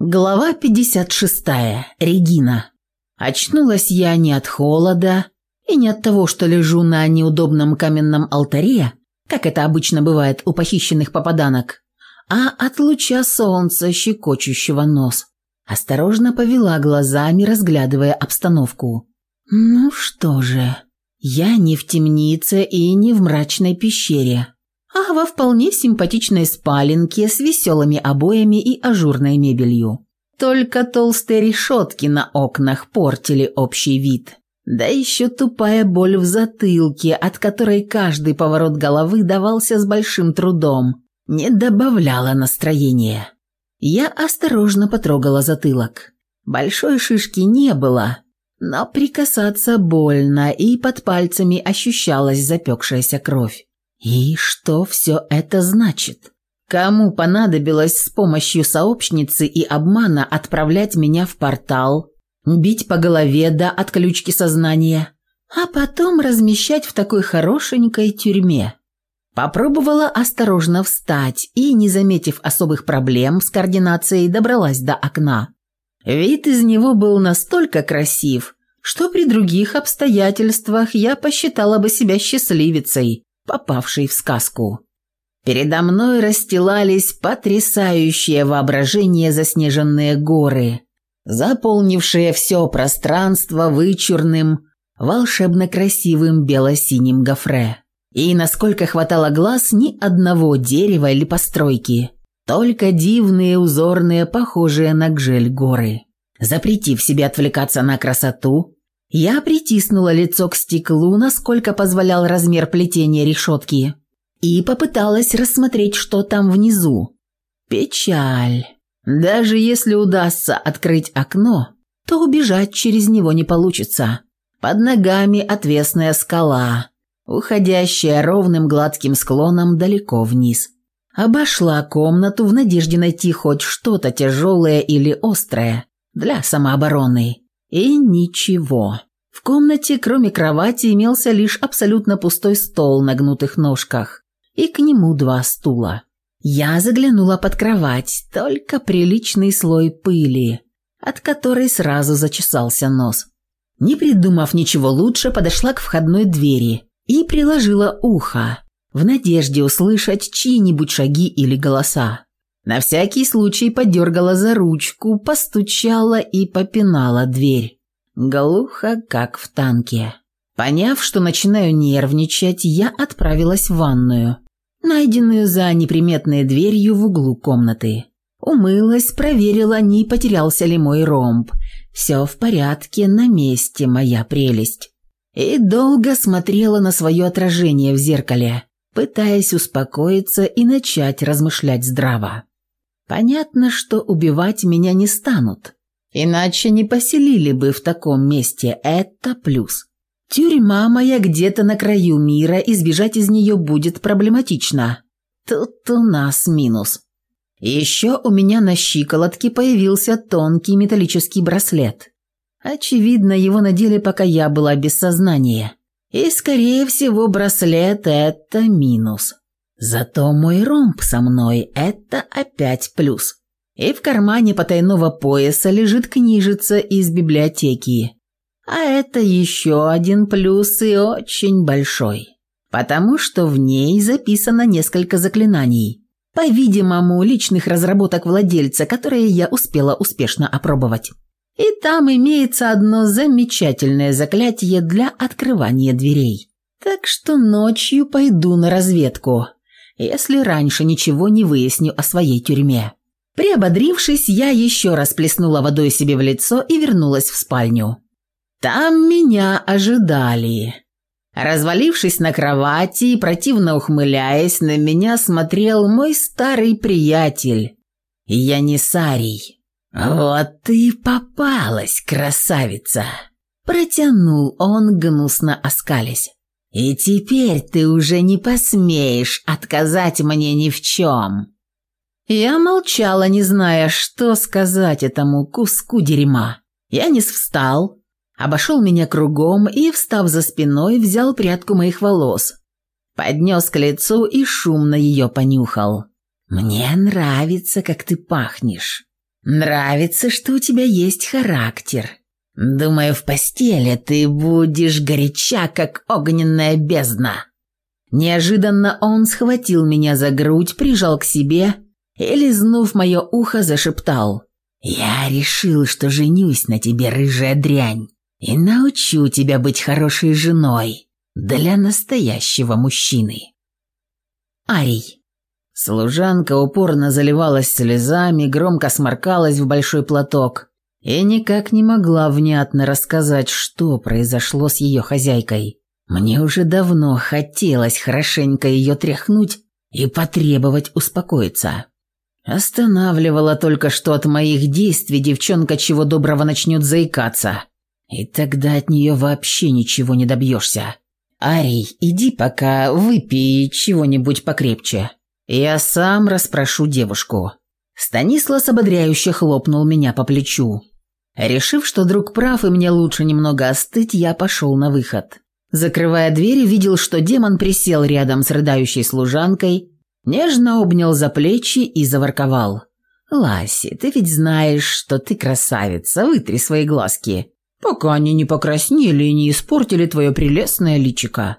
Глава 56. Регина. Очнулась я не от холода и не от того, что лежу на неудобном каменном алтаре, как это обычно бывает у похищенных попаданок, а от луча солнца, щекочущего нос. Осторожно повела глазами, разглядывая обстановку. «Ну что же, я не в темнице и не в мрачной пещере а во вполне симпатичной спаленке с веселыми обоями и ажурной мебелью. Только толстые решетки на окнах портили общий вид. Да еще тупая боль в затылке, от которой каждый поворот головы давался с большим трудом, не добавляла настроения. Я осторожно потрогала затылок. Большой шишки не было, но прикасаться больно, и под пальцами ощущалась запекшаяся кровь. И что все это значит? Кому понадобилось с помощью сообщницы и обмана отправлять меня в портал, бить по голове до отключки сознания, а потом размещать в такой хорошенькой тюрьме? Попробовала осторожно встать и, не заметив особых проблем с координацией, добралась до окна. Вид из него был настолько красив, что при других обстоятельствах я посчитала бы себя счастливицей, попавший в сказку. Передо мной расстилались потрясающие воображение заснеженные горы, заполнившие все пространство вычурным, волшебно красивым бело-синим гофре. И, насколько хватало глаз, ни одного дерева или постройки, только дивные узорные, похожие на гжель горы. Запретив себе отвлекаться на красоту, я притиснула лицо к стеклу, насколько позволял размер плетения решетки, и попыталась рассмотреть, что там внизу. Печаль. Даже если удастся открыть окно, то убежать через него не получится. Под ногами отвесная скала, уходящая ровным гладким склоном далеко вниз. Обошла комнату в надежде найти хоть что-то тяжелое или острое для самообороны. И ничего комнате, кроме кровати, имелся лишь абсолютно пустой стол на гнутых ножках и к нему два стула. Я заглянула под кровать, только приличный слой пыли, от которой сразу зачесался нос. Не придумав ничего лучше, подошла к входной двери и приложила ухо, в надежде услышать чьи-нибудь шаги или голоса. На всякий случай подергала за ручку, постучала и попинала дверь. Глухо, как в танке. Поняв, что начинаю нервничать, я отправилась в ванную, найденную за неприметной дверью в углу комнаты. Умылась, проверила, не потерялся ли мой ромб. Все в порядке, на месте моя прелесть. И долго смотрела на свое отражение в зеркале, пытаясь успокоиться и начать размышлять здраво. Понятно, что убивать меня не станут. Иначе не поселили бы в таком месте. Это плюс. Тюрьма моя где-то на краю мира, и сбежать из нее будет проблематично. Тут у нас минус. Еще у меня на щиколотке появился тонкий металлический браслет. Очевидно, его надели, пока я была без сознания. И, скорее всего, браслет – это минус. Зато мой ромб со мной – это опять плюс. И в кармане потайного пояса лежит книжица из библиотеки. А это еще один плюс и очень большой. Потому что в ней записано несколько заклинаний. По-видимому, личных разработок владельца, которые я успела успешно опробовать. И там имеется одно замечательное заклятие для открывания дверей. Так что ночью пойду на разведку, если раньше ничего не выясню о своей тюрьме. Приободрившись, я еще раз плеснула водой себе в лицо и вернулась в спальню. Там меня ожидали. Развалившись на кровати и противно ухмыляясь, на меня смотрел мой старый приятель, Янисарий. «Вот ты попалась, красавица!» Протянул он, гнусно оскались. «И теперь ты уже не посмеешь отказать мне ни в чем!» Я молчала, не зная, что сказать этому куску дерьма. не встал, обошел меня кругом и, встав за спиной, взял прядку моих волос. Поднес к лицу и шумно ее понюхал. «Мне нравится, как ты пахнешь. Нравится, что у тебя есть характер. Думаю, в постели ты будешь горяча, как огненная бездна». Неожиданно он схватил меня за грудь, прижал к себе и, лизнув мое ухо, зашептал. «Я решил, что женюсь на тебе, рыжая дрянь, и научу тебя быть хорошей женой для настоящего мужчины». Арий. Служанка упорно заливалась слезами, громко сморкалась в большой платок и никак не могла внятно рассказать, что произошло с ее хозяйкой. Мне уже давно хотелось хорошенько ее тряхнуть и потребовать успокоиться. Останавливало только, что от моих действий девчонка чего доброго начнет заикаться. И тогда от нее вообще ничего не добьешься. «Арий, иди пока, выпей чего-нибудь покрепче. Я сам расспрошу девушку». Станислав ободряюще хлопнул меня по плечу. Решив, что друг прав и мне лучше немного остыть, я пошел на выход. Закрывая дверь, видел, что демон присел рядом с рыдающей служанкой нежно обнял за плечи и заворковал. «Ласи, ты ведь знаешь, что ты красавица, вытри свои глазки, пока они не покраснели и не испортили твое прелестное личико».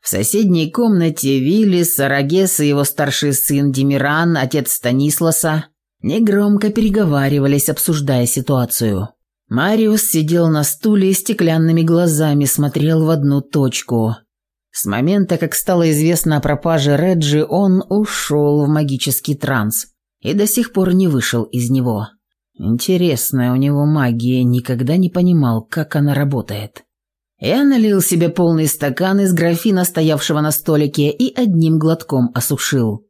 В соседней комнате Вилли, Сарагес и его старший сын Демиран, отец Станисласа, негромко переговаривались, обсуждая ситуацию. Мариус сидел на стуле и стеклянными глазами смотрел в одну точку – с момента, как стало известно о пропаже Реджи, он ушел в магический транс и до сих пор не вышел из него. Интересная у него магия, никогда не понимал, как она работает. Я налил себе полный стакан из графина, стоявшего на столике, и одним глотком осушил.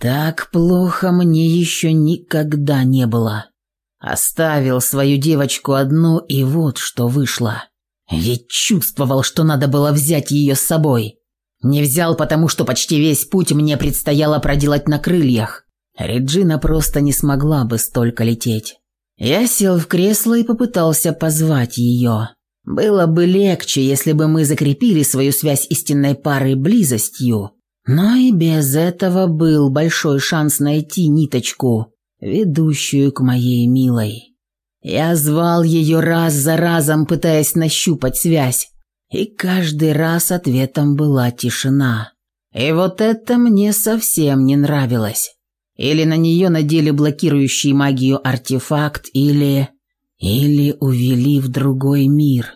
Так плохо мне еще никогда не было. Оставил свою девочку одну, и вот что вышло. Ведь чувствовал, что надо было взять ее с собой. Не взял, потому что почти весь путь мне предстояло проделать на крыльях. Реджина просто не смогла бы столько лететь. Я сел в кресло и попытался позвать ее. Было бы легче, если бы мы закрепили свою связь истинной парой близостью. Но и без этого был большой шанс найти ниточку, ведущую к моей милой. Я звал ее раз за разом, пытаясь нащупать связь, и каждый раз ответом была тишина. И вот это мне совсем не нравилось. Или на нее надели блокирующий магию артефакт, или... Или увели в другой мир.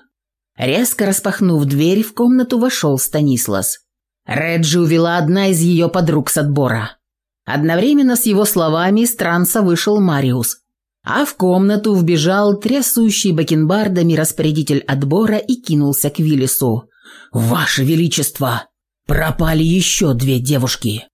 Резко распахнув дверь, в комнату вошел Станислас. Реджи увела одна из ее подруг с отбора. Одновременно с его словами из транса вышел Мариус – а в комнату вбежал трясущий бакенбардами распорядитель отбора и кинулся к Виллису. «Ваше Величество! Пропали еще две девушки!»